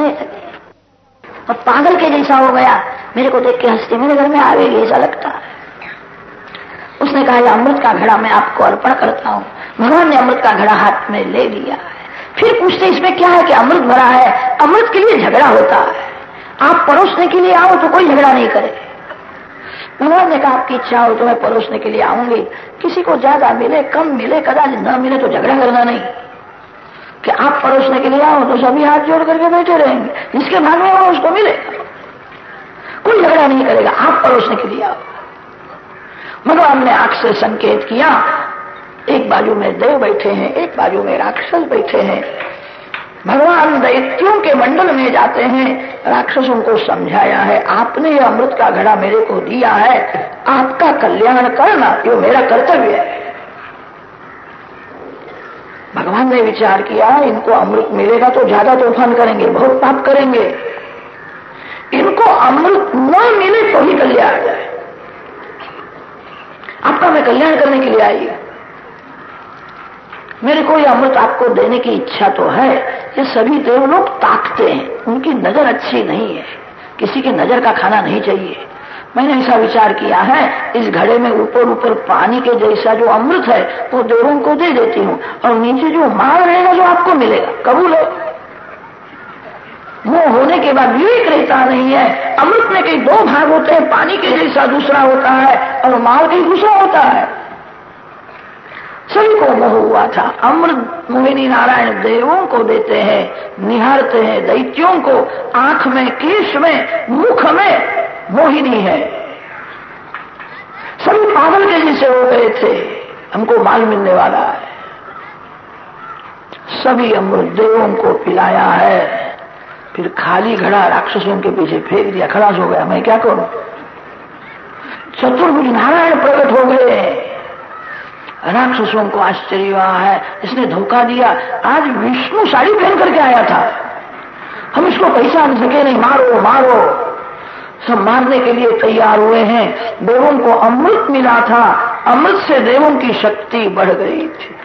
नहीं लगे और पागल के जैसा हो गया। मेरे को देख के हँसते मेरे घर में आ गई ऐसा लगता उसने कहा, यह अमृत का घड़ा मैं आपको अर्पण करता हूँ। भगवान ने अमृत का घड़ा हाथ में ले लिया है। फिर पूछते, इसमें क्या है कि अमृत भरा है? अमृत के लिए झगड़ा होता है। आप परोसने के लिए आओ तो कोई झगड़ा नहीं करे। भगवान ने कहा, आपकी इच्छा हो तो मैं परोसने के लिए आऊँगी। किसी को ज़्यादा मिले, कम मिले कदाच न मिले तो झगड़ा करना नहीं। कि आप परोसने के लिए आओ तो सभी हाथ जोड़ करके बैठे रहेंगे। जिसके भाग में उसको मिलेगा कोई झगड़ा नहीं करेगा, आप परोसने के लिए आओ। भगवान ने आँख से संकेत किया, एक बाजू में देव बैठे हैं, एक बाजू में राक्षस बैठे हैं। भगवान दैत्यों के मंडल में जाते हैं। राक्षसों को समझाया है, आपने यह अमृत का घड़ा मेरे को दिया है, आपका कल्याण करना, ये मेरा कर्तव्य है। भगवान ने विचार किया, इनको अमृत मिलेगा तो ज़्यादा तूफ़ान करेंगे, बहुत पाप करेंगे। इनको अमृत न मिले तो ही कल्याण आ जाए। आपका मैं कल्याण करने के लिए आई। मेरे को यह अमृत आपको देने की इच्छा तो है। ये सभी देव लोग ताकते हैं। उनकी नज़र अच्छी नहीं है। किसी की नज़र का खाना नहीं चाहिए। मैंने ऐसा विचार किया है, इस घड़े में ऊपर ऊपर पानी के जैसा जो अमृत है, वो देवों को दे देती हूँ, और नीचे जो माल रहेगा जो आपको मिलेगा, कबूल हो। वो होने के बाद विवेक रहता नहीं है, अमृत में कई दो भाग होते हैं, पानी के जैसा दूसरा होता है, और माल कहीं दूसरा होता है। सभी को मोह हुआ था। अमृत मोहिनी नारायण देवों को देते हैं, निहारते हैं, दैत्यों को आँख में, केश में, मुख में मोहिनी है। सभी पागल के जैसे हो गए थे। हमको माल मिलने वाला है। सभी अमृत देवों को पिलाया है। फिर खाली घड़ा राक्षसों के पीछे फेंक दिया खलास हो गया। मैं क्या करूँ? चतुर्भुज नारायण प्रकट हो गए राक्षसों को आश्चर्य हुआ है। इसने धोखा दिया। आज विष्णु साड़ी पहन करके आया था। हम इसको पहचान सके नहीं। मारो मारो। सब मारने के लिए तैयार हुए हैं। देवों को अमृत मिला था। अमृत से देवों की शक्ति बढ़ गई थी।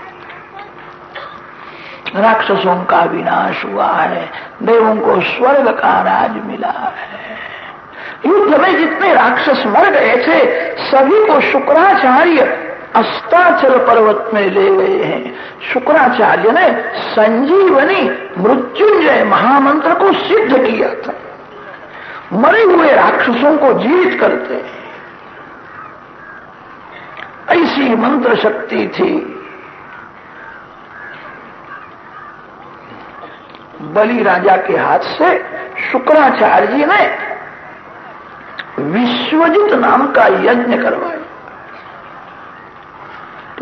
राक्षसों का विनाश हुआ है। देवों को स्वर्ग का राज मिला है। युद्ध में जितने राक्षस मर गए थे, सभी को शुक्राचार्य अस्ताचल पर्वत में ले गए हैं। शुक्राचार्य ने संजीवनी मृत्युंजय महामंत्र को सिद्ध किया था। मरे हुए राक्षसों को जीवित करते। ऐसी मंत्र शक्ति थी। बलि राजा के हाथ से शुक्राचार्य जी ने विश्वजित नाम का यज्ञ करवाया।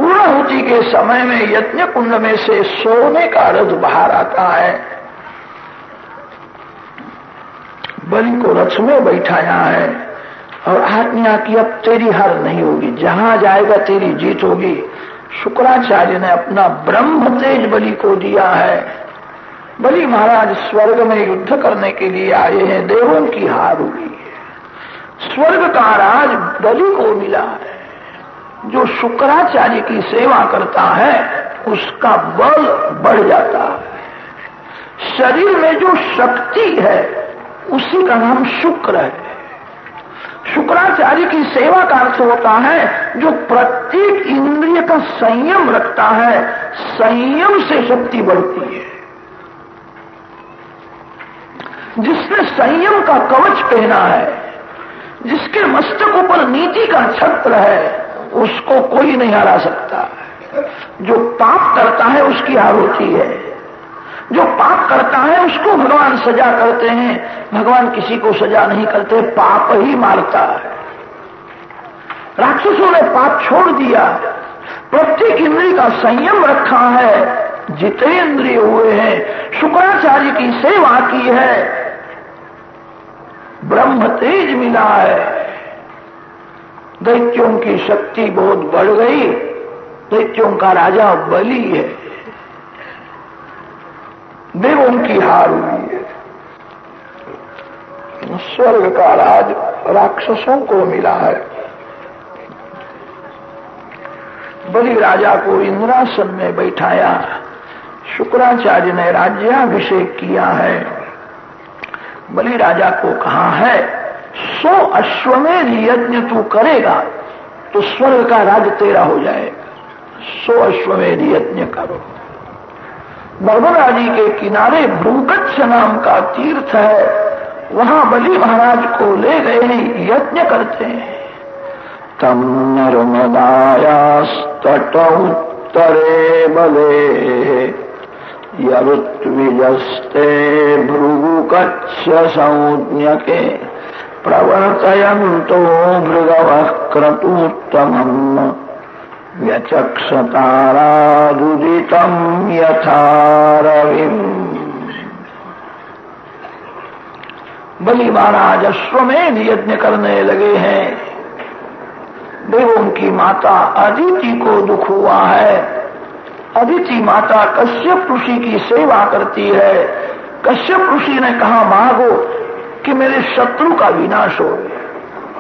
पूर्णाहुति के समय में यज्ञ कुंड में से सोने का रथ बाहर आता है। बलि को रथ में बैठाया है। और आज्ञा की अब तेरी हार नहीं होगी। जहाँ जाएगा तेरी जीत होगी। शुक्राचार्य ने अपना ब्रह्म तेज बलि को दिया है। बलि महाराज स्वर्ग में युद्ध करने के लिए आए हैं। देवों की हार हुई है। स्वर्ग का राज बलि को मिला है। जो शुक्राचार्य की सेवा करता है, उसका बल बढ़ जाता है। शरीर में जो शक्ति है, उसी का नाम शुक्र है। शुक्राचार्य की सेवा का अर्थ होता है, जो प्रत्येक इंद्रिय का संयम रखता है, संयम से शक्ति बढ़ती है। जिसने संयम का कवच पहना है, जिसके मस्तक ऊपर नीति का छत्र है उसको कोई नहीं हरा सकता। जो पाप करता है, उसकी हार होती है। जो पाप करता है, उसको भगवान सजा करते हैं। भगवान किसी को सजा नहीं करते, पाप ही मारता है। राक्षसों ने पाप छोड़ दिया। प्रत्येक इंद्रिय का संयम रखा है। जितेंद्रिय हुए हैं, शुक्राचार्य की सेवा की है। ब्रह्म तेज मिला है। दैत्यों की शक्ति बहुत बढ़ गई। दैत्यों का राजा बलि है। देवों की हार हुई है। स्वर्ग का राज राक्षसों को मिला है। बलि राजा को इंद्रासन में बैठाया। शुक्राचार्य ने राज्याभिषेक किया है। बलि राजा को कहा है? सो अश्वमेध यज्ञ तू करेगा तो स्वर्ग का राज तेरा हो जाएगा। सो अश्वमेध यज्ञ करो। नर्मदा जी के किनारे भ्रूकच्छ नाम का तीर्थ है। वहाँ बलि महाराज को ले गए यज्ञ करते हैं। तम नर्मदायास्तट उत्तरे बले, यरुत्विजस्ते भृगुकच्छ संज्ञके प्रवर्तयन्तो भृगवः क्रतूत्तमम् व्यचक्षतारादुदितम् यथारविम्। बलि महाराज अश्वमेध यज्ञ करने लगे हैं। देवों की माता अदिति को दुख हुआ है। अदिति माता कश्यप ऋषि की सेवा करती है। कश्यप ऋषि ने कहा मांगो कि मेरे शत्रु का विनाश हो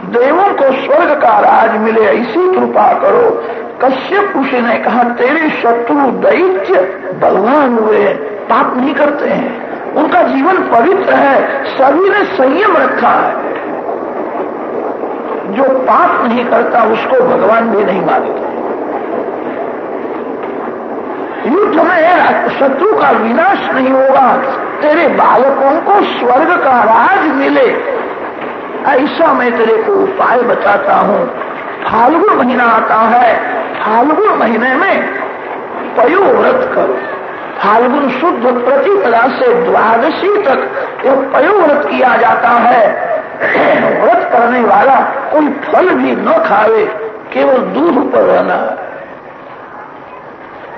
देवों को स्वर्ग का राज मिले, ऐसी कृपा करो। कश्यप ऋषि ने कहा, तेरे शत्रु दैत्य बलवान हुए पाप नहीं करते हैं। उनका जीवन पवित्र है, सभी ने संयम रखा है। जो पाप नहीं करता, उसको भगवान भी नहीं मानते। युद्ध में शत्रु का विनाश नहीं होगा। तेरे बालकों को स्वर्ग का राज मिले। ऐसा मैं तेरे को उपाय बताता हूँ। फाल्गुन महीना आता है। फाल्गुन महीने में पयो व्रत करो। फाल्गुन शुद्ध प्रतिपदा से द्वादशी तक यह पयोव्रत किया जाता है, व्रत करने वाला कोई फल भी न खावे, केवल दूध पर रहना।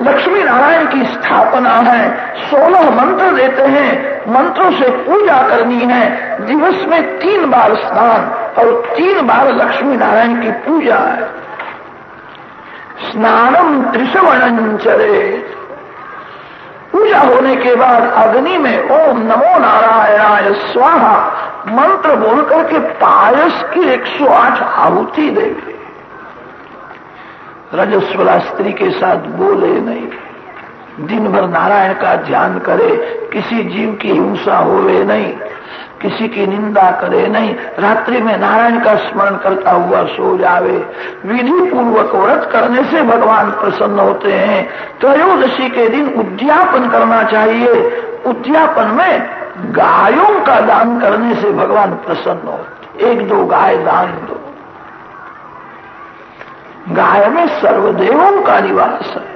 लक्ष्मी नारायण की स्थापना है। सोलह मंत्र देते हैं। मंत्रों से पूजा करनी है। दिवस में तीन बार स्नान और तीन बार लक्ष्मी नारायण की पूजा है। स्नानम त्रिशवणं चरे। पूजा होने के बाद अग्नि में ओम नमो नारायणाय स्वाहा। मंत्र बोल करके पायस की 108 आहुति देवे रजस्वला स्त्री के साथ बोले नहीं। दिन भर नारायण का ध्यान करे, किसी जीव की हिंसा होवे नहीं, किसी की निंदा करे नहीं। रात्रि में नारायण का स्मरण करता हुआ सो जावे। विधि पूर्वक व्रत करने से भगवान प्रसन्न होते हैं। त्रयोदशी के दिन उद्यापन करना चाहिए। उद्यापन में गायों का दान करने से भगवान प्रसन्न होते एक दो गाय दान दो। गाय में सर्वदेवों का निवास है।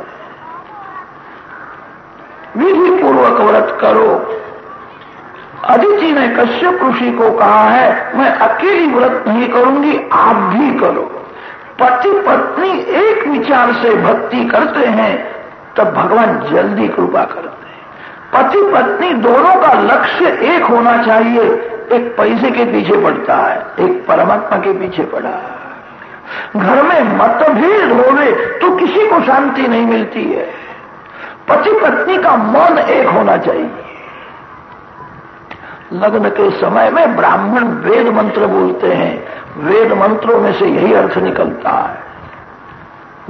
विधि पूर्वक व्रत करो। अदिति ने कश्यप ऋषि को कहा है, मैं अकेली व्रत नहीं करूँगी, आप भी करो। पति पत्नी एक विचार से भक्ति करते हैं, तब भगवान जल्दी कृपा करते हैं। पति पत्नी दोनों का लक्ष्य एक होना चाहिए। एक पैसे के पीछे पड़ता है, एक परमात्मा के पीछे पड़ा है। घर में मतभेद होवे तो किसी को शांति नहीं मिलती है। पति पत्नी का मन एक होना चाहिए। लग्न के समय में ब्राह्मण वेद मंत्र बोलते हैं। वेद मंत्रों में से यही अर्थ निकलता है।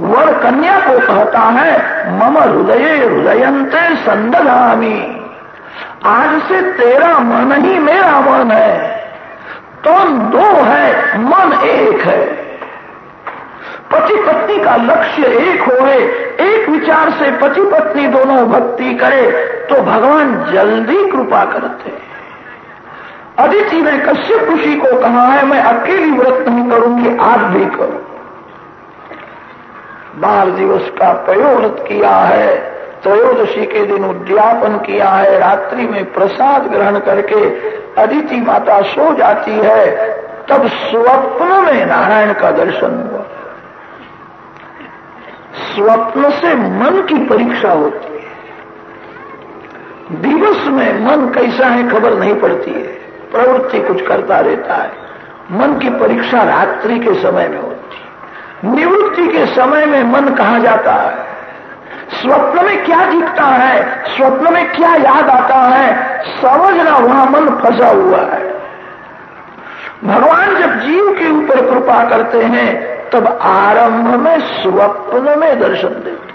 वर कन्या को कहता है, मम हृदय हृदयंते संदगामी आज से तेरा मन ही मेरा मन है। तुम तो दो है, मन एक है। पति पत्नी का लक्ष्य एक होए एक विचार से पति पत्नी दोनों भक्ति करे तो भगवान जल्दी कृपा करते अदिति ने कश्यप ऋषि को कहा है, मैं अकेली व्रत नहीं करूँगी आज भी करो। बाल दिवस का प्रयोव्रत किया है, त्रयोदशी के दिन उद्यापन किया है, रात्रि में प्रसाद ग्रहण करके अदिति माता सो जाती है, तब स्वप्न में नारायण का दर्शन हुआ। स्वप्न से मन की परीक्षा होती है। दिवस में मन कैसा है खबर नहीं पड़ती है। प्रवृत्ति कुछ करता रहता है। मन की परीक्षा रात्रि के समय में होती है। निवृत्ति के समय में मन कहा जाता है? स्वप्न में क्या दिखता है? स्वप्न में क्या याद आता है? समझना वहाँ मन फंसा हुआ है। भगवान जब जीव के ऊपर कृपा करते हैं तब आरंभ में, स्वप्न में दर्शन देते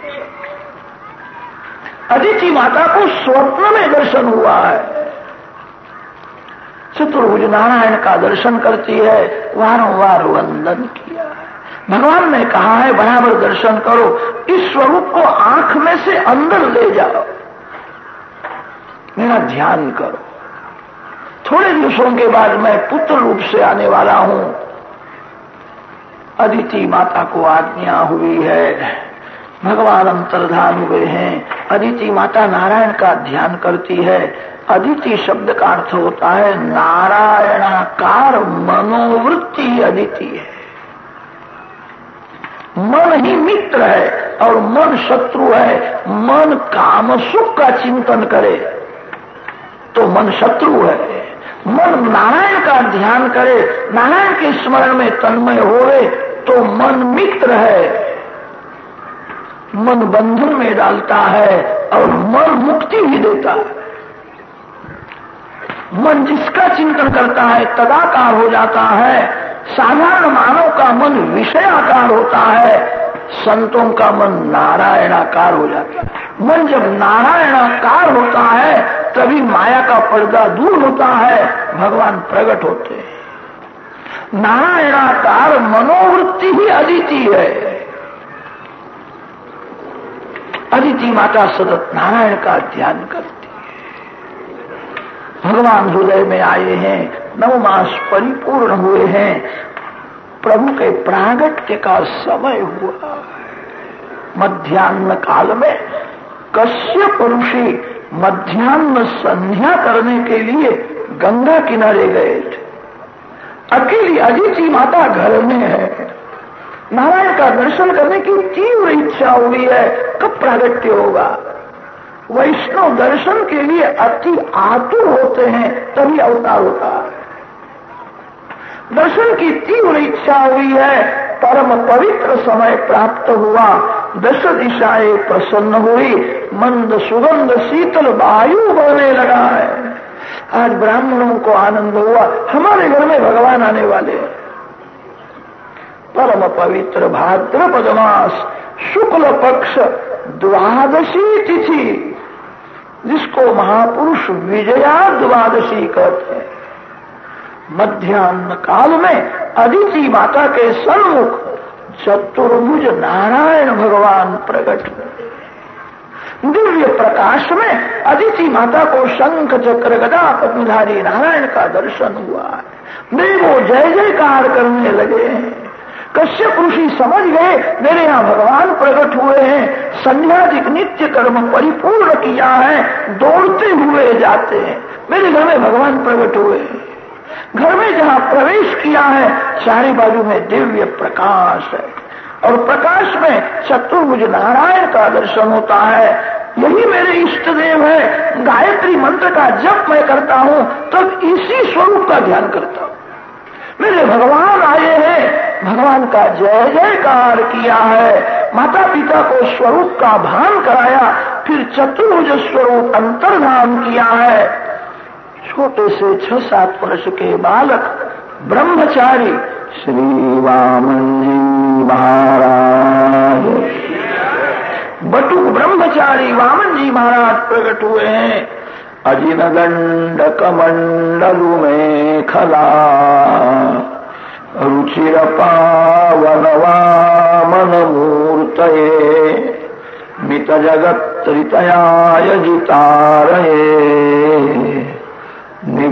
अदिति माता को स्वप्न में दर्शन हुआ है। चतुर्भुज नारायण का दर्शन करती है, वारंवार वंदन किया भगवान ने कहा है, बराबर दर्शन करो, इस स्वरूप को आँख में से अंदर ले जाओ। मेरा ध्यान करो। थोड़े दिवसों के बाद मैं पुत्र रूप से आने वाला हूँ। अदिति माता को आज्ञा हुई है। भगवान अंतर्धान हुए हैं। अदिति माता नारायण का ध्यान करती है। अदिति शब्द का अर्थ होता है, नारायणाकार मनोवृत्ति अदिति है। मन ही मित्र है और मन शत्रु है। मन काम सुख का चिंतन करे। तो मन शत्रु है। मन नारायण का ध्यान करे, नारायण के स्मरण में तन्मय होवे तो मन मित्र है मन बंधन में डालता है और मन मुक्ति भी देता है। मन जिसका चिंतन करता है, तदाकार हो जाता है। साधारण मानव का मन विषयाकार होता है। संतों का मन नारायणाकार हो जाता है। मन जब नारायणाकार होता है, तभी माया का पर्दा दूर होता है, भगवान प्रकट होते हैं। नारायणाकार मनोवृत्ति ही अदिति है। अदिति माता सतत नारायण का ध्यान करती है। भगवान हृदय में आए हैं नव मास परिपूर्ण हुए हैं प्रभु के प्रागट्य का समय हुआ। मध्यान्ह काल में कश्यप ऋषि मध्यान्ह संध्या करने के लिए गंगा किनारे गए थे। अकेली अदिति माता घर में है। नारायण का दर्शन करने की तीव्र इच्छा हुई है, कब प्रागट्य होगा? वैष्णव दर्शन के लिए अति आतुर होते हैं, तभी अवतार होता है। दर्शन की तीव्र इच्छा हुई है, परम पवित्र समय प्राप्त हुआ। दश दिशाएँ प्रसन्न हुई, मंद सुगंध, शीतल वायु बहने लगा है। आज ब्राह्मणों को आनंद हुआ। हमारे घर में भगवान आने वाले परम पवित्र भाद्रपद मास, शुक्ल पक्ष, द्वादशी तिथि, जिसको महापुरुष विजया द्वादशी कहते हैं। मध्यान्ह काल में अदिति माता के सन्मुख चतुर्भुज नारायण भगवान प्रकट दिव्य प्रकाश में अदिति माता को शंख, चक्र, गदा, पद्मधारी नारायण का दर्शन हुआ है। देवो जय जयकार करने लगे हैं। कश्यप ऋषि समझ गए, मेरे यहाँ भगवान प्रकट हुए हैं। संध्याधिक नित्य कर्म परिपूर्ण किया है, दौड़ते हुए जाते हैं। मेरे घर में भगवान प्रकट हुए हैं। घर में जहाँ प्रवेश किया है, चारे बाजू में दिव्य प्रकाश है। और प्रकाश में चतुर्भुज नारायण का दर्शन होता है। यही मेरे इष्ट देव है। गायत्री मंत्र का जप मैं करता हूँ, तब तो इसी स्वरूप का ध्यान करता हूँ। मेरे भगवान आए हैं। भगवान का जय जयकार किया है। माता पिता को स्वरूप का भान कराया, फिर चतुर्भुज स्वरूप अंतर्धान किया है। छोटे से छह सात वर्ष के बालक ब्रह्मचारी श्री वामन जी महाराज। बटुक ब्रह्मचारी वामन जी महाराज प्रकट हुए हैं। अजिन गंड कमंडलु में खला। रुचिर पावन वामन मूर्त मित जगत त्रितयाय जितारये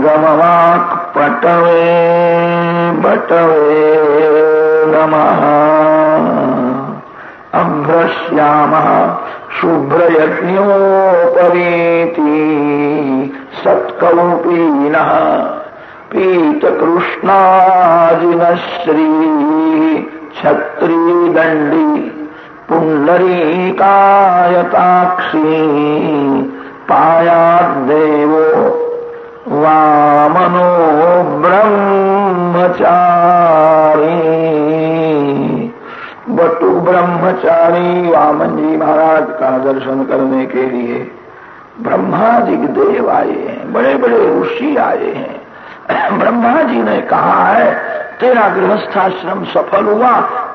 निगमवाक् पटवे बटवे नमः। अभ्रश्यामः शुभ्रयज्ञोपवीति सत्कौपीनः। पीतकृष्णाजिनश्री छत्रीदण्डी पुण्डरीकायताक्षी पायाद्देवो वामनो ब्रह्मचारी। बटु ब्रह्मचारी वामन जी महाराज का दर्शन करने के लिए ब्रह्मादि देव आए हैं बड़े बड़े ऋषि आए हैं। ब्रह्मा जी ने कहा है, तेरा गृहस्थाश्रम सफल हुआ,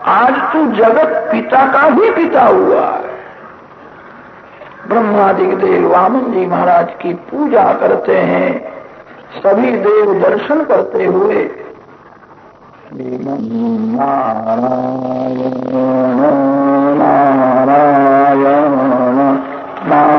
आज तू जगत पिता का ही पिता हुआ है। ब्रह्मादिक देव वामन जी महाराज की पूजा करते हैं सभी देव दर्शन करते हुए नारायण नारायण नारायण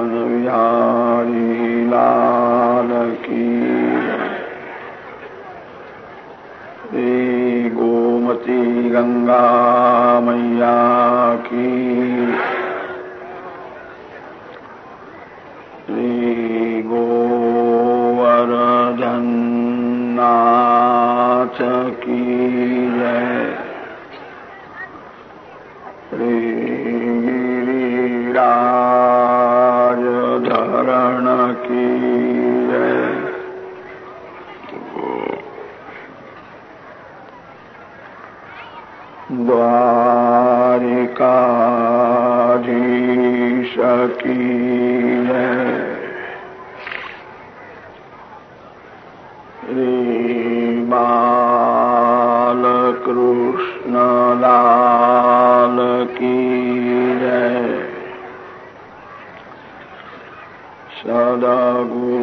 भवन लाल की गोमती गंगा मैया की। सदा गो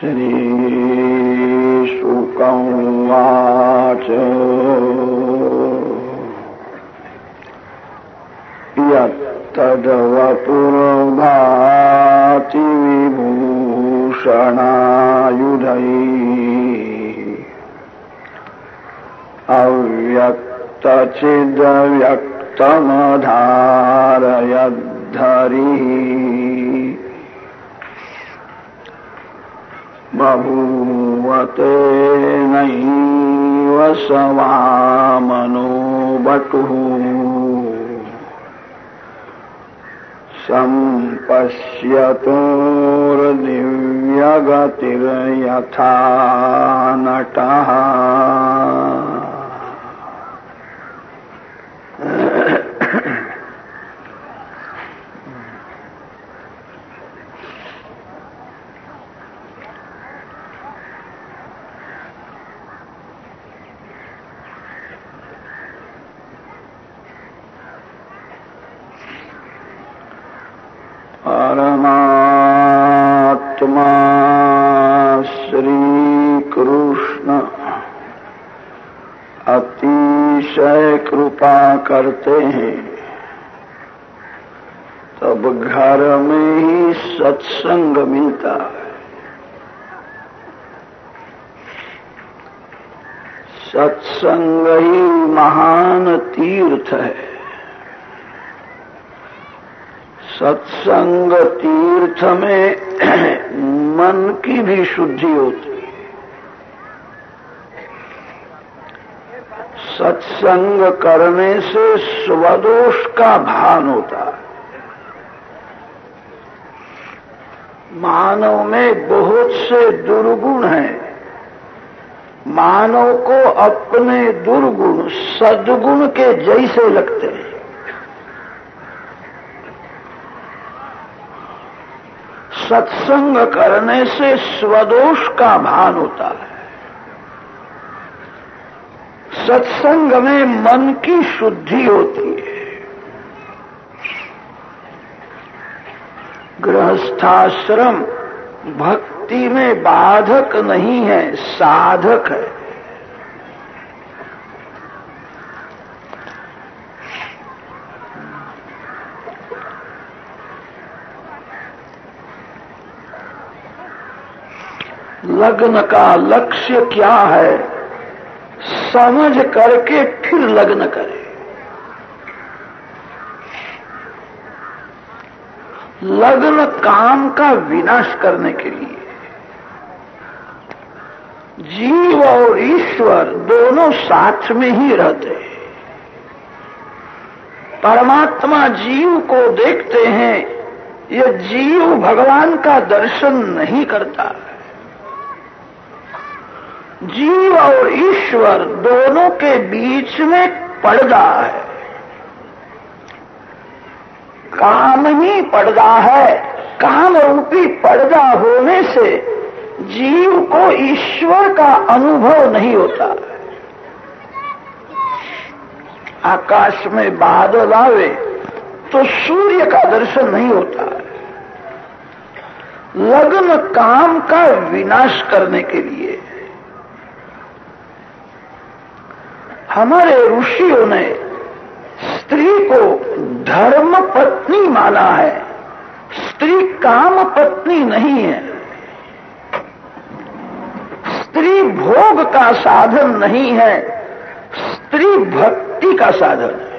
श्रीशुक उवाच यत्तदवपुर्भाति विभूषणायुधैः। अव्यक्तचिदव्यक्तमधारयद्धरिः। नैव सवामनो बटुः सम्पश्यतोर्दिव्यगतिर्यथा नटः परमात्मा श्री कृष्ण अतिशय कृपा करते हैं। तब घर में ही सत्संग मिलता है। सत्संग ही महान तीर्थ है। सत्संग तीर्थ में मन की भी शुद्धि होती है सत्संग करने से स्वदोष का भान होता है। मानव में बहुत से दुर्गुण हैं। मानव को अपने दुर्गुण, सदगुण के जैसे लगते हैं। सत्संग करने से स्वदोष का भान होता है। सत्संग में मन की शुद्धि होती है। गृहस्थाश्रम भक्ति में बाधक नहीं है, साधक है। लग्न का लक्ष्य क्या है? समझ करके फिर लग्न करे। लग्न काम का विनाश करने के लिए जीव और ईश्वर दोनों साथ में ही रहते हैं। परमात्मा जीव को देखते हैं यह जीव भगवान का दर्शन नहीं करता। है जीव और ईश्वर दोनों के बीच में पर्दा है। काम ही पर्दा है। काम रूपी पर्दा होने से जीव को ईश्वर का अनुभव नहीं होता। आकाश में बादल आवे तो सूर्य का दर्शन नहीं होता। लग्न काम का विनाश करने के लिए। हमारे ऋषियों ने स्त्री को धर्म पत्नी माना है। स्त्री काम पत्नी नहीं है। स्त्री भोग का साधन नहीं है। स्त्री भक्ति का साधन है।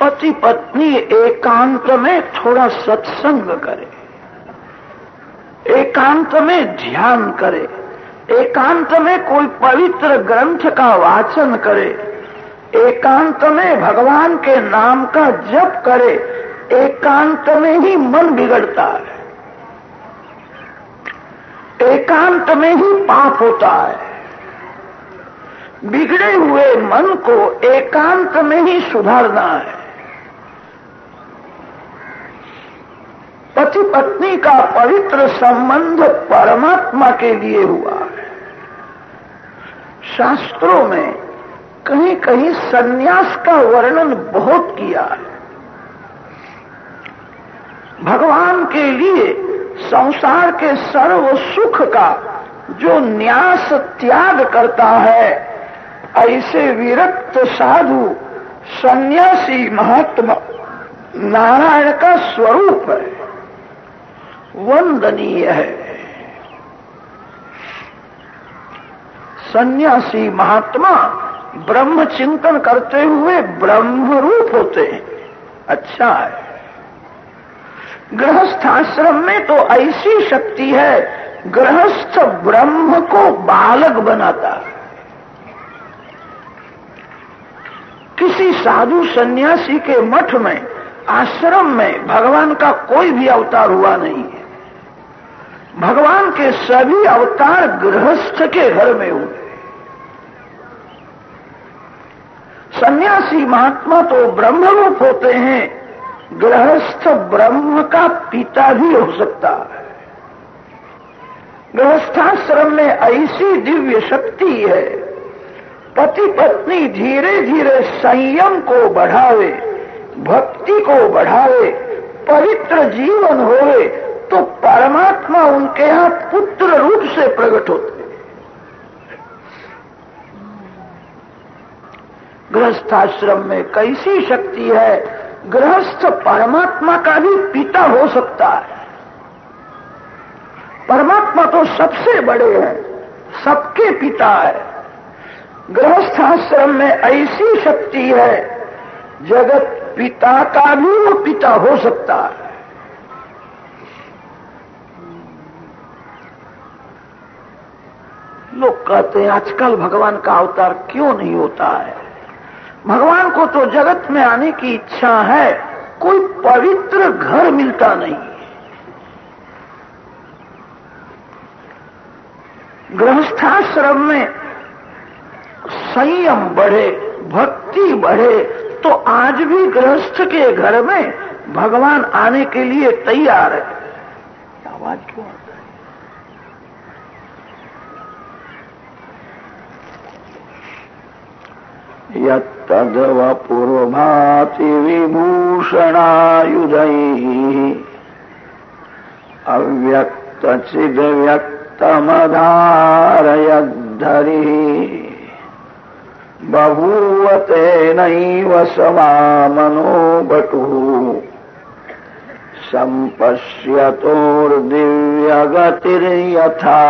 पति पत्नी एकांत में थोड़ा सत्संग करे। एकांत में ध्यान करे, एकांत में कोई पवित्र ग्रंथ का वाचन करे, एकांत में भगवान के नाम का जप करे, एकांत में ही मन बिगड़ता है। एकांत में ही पाप होता है। बिगड़े हुए मन को एकांत में ही सुधारना है। पति पत्नी का पवित्र संबंध परमात्मा के लिए हुआ है। शास्त्रों में कहीं कहीं सन्यास का वर्णन बहुत किया है। भगवान के लिए संसार के सर्व सुख का जो न्यास त्याग करता है, ऐसे विरक्त साधु सन्यासी महात्मा नारायण का स्वरूप है। वंदनीय है। सन्यासी महात्मा ब्रह्म चिंतन करते हुए ब्रह्म रूप होते हैं। अच्छा है। गृहस्थ आश्रम में तो ऐसी शक्ति है, गृहस्थ ब्रह्म को बालक बनाता। किसी साधु सन्यासी के मठ में, आश्रम में भगवान का कोई भी अवतार हुआ नहीं। भगवान के सभी अवतार गृहस्थ के घर में हुए। सन्यासी महात्मा तो ब्रह्म रूप होते हैं, गृहस्थ ब्रह्म का पिता भी हो सकता है। गृहस्थाश्रम में ऐसी दिव्य शक्ति है पति पत्नी धीरे धीरे संयम को बढ़ावे, भक्ति को बढ़ावे, पवित्र जीवन होवे तो परमात्मा उनके यहाँ पुत्र रूप से प्रकट होते गृहस्थाश्रम में कैसी शक्ति है? गृहस्थ परमात्मा का भी पिता हो सकता है। परमात्मा तो सबसे बड़े हैं, सबके पिता है। गृहस्थाश्रम में ऐसी शक्ति है, जगत पिता का भी वो पिता हो सकता है। लोग कहते हैं, आजकल भगवान का अवतार क्यों नहीं होता है? भगवान को तो जगत में आने की इच्छा है, कोई पवित्र घर मिलता नहीं। गृहस्थाश्रम में संयम बढ़े, भक्ति बढ़े तो आज भी गृहस्थ के घर में भगवान आने के लिए तैयार है। आवाज़ क्यों आता है यदव पूर्वभाति विभूषणायुधैः अव्यक्तचिदव्यक्तमधारयद्धरिः बभूव तेनैव समामनो बटुः सम्पश्यतोर्दिव्यगतिर्यथा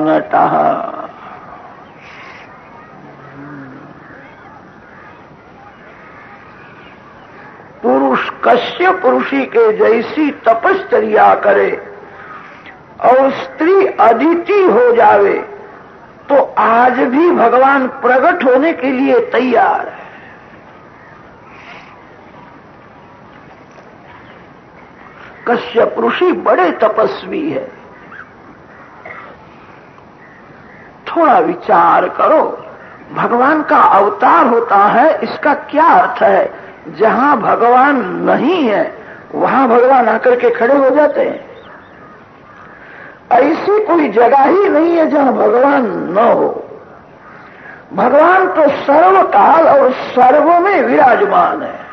नटः कश्य पुरुषी के जैसी तपश्चर्या करे और स्त्री अदिति हो जावे तो आज भी भगवान प्रकट होने के लिए तैयार है। कश्यप ऋषि बड़े तपस्वी है। थोड़ा विचार करो, भगवान का अवतार होता है, इसका क्या अर्थ है? जहाँ भगवान नहीं है, वहाँ भगवान आकर के खड़े हो जाते हैं। ऐसी कोई जगह ही नहीं है जहाँ भगवान न हो। भगवान तो सर्व काल और सर्व में विराजमान है।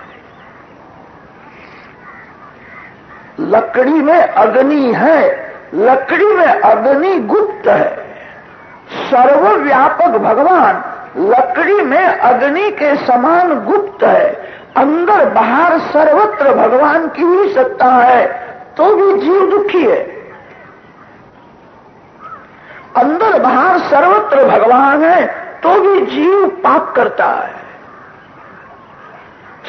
लकड़ी में अग्नि है, लकड़ी में अग्नि गुप्त है। सर्वव्यापक भगवान लकड़ी में अग्नि के समान गुप्त है। अंदर बाहर सर्वत्र भगवान की ही सत्ता है तो भी जीव दुखी है। अंदर बाहर सर्वत्र भगवान है तो भी जीव पाप करता है।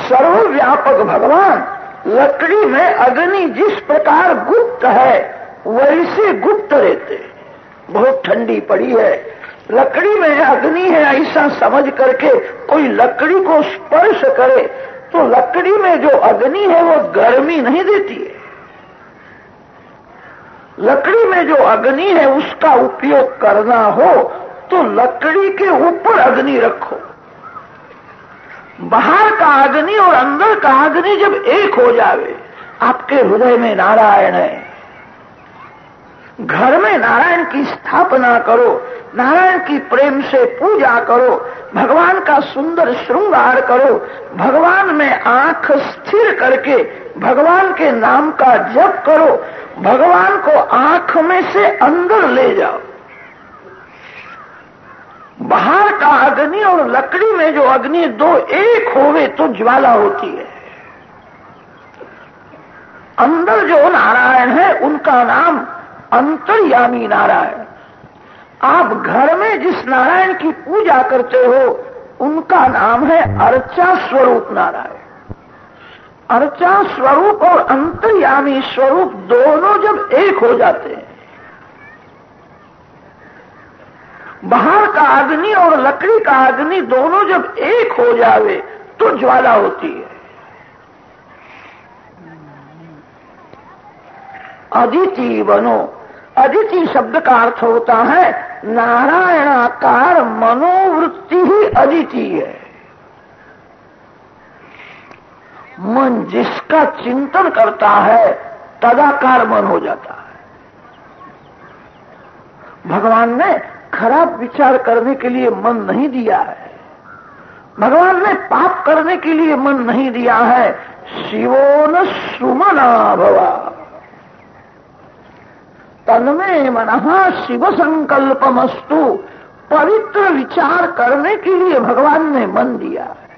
सर्वव्यापक भगवान, लकड़ी में अग्नि जिस प्रकार गुप्त है, वैसे गुप्त रहते बहुत ठंडी पड़ी है। लकड़ी में अग्नि है, ऐसा समझ करके कोई लकड़ी को स्पर्श करे तो लकड़ी में जो अग्नि है वो गर्मी नहीं देती है। लकड़ी में जो अग्नि है, उसका उपयोग करना हो तो लकड़ी के ऊपर अग्नि रखो। बाहर का अग्नि और अंदर का अग्नि जब एक हो जावे, आपके हृदय में नारायण है। घर में नारायण की स्थापना करो, नारायण की प्रेम से पूजा करो, भगवान का सुंदर श्रृंगार करो, भगवान में आँख स्थिर करके भगवान के नाम का जप करो, भगवान को आँख में से अंदर ले जाओ। बाहर का अग्नि और लकड़ी में जो अग्नि दो एक होवे तो ज्वाला होती है। अंदर जो नारायण है, उनका नाम अंतर्यामी नारायण। आप घर में जिस नारायण की पूजा करते हो, उनका नाम है अर्चा स्वरूप नारायण। अर्चा स्वरूप और अंतर्यामी स्वरूप दोनों जब एक हो जाते हैं, बाहर का अग्नि और लकड़ी का अग्नि दोनों जब एक हो जावे तो ज्वाला होती है। अदिति बनो अदिति शब्द का अर्थ होता है, नारायणाकार मनोवृत्ति ही अदिति है। मन जिसका चिंतन करता है, तदाकार मन हो जाता है। भगवान ने खराब विचार करने के लिए मन नहीं दिया है। भगवान ने पाप करने के लिए मन नहीं दिया है। शिवो न सुमना भवा। तन्मे मन शिव संकल्पमस्तु पवित्र विचार करने के लिए भगवान ने मन दिया। है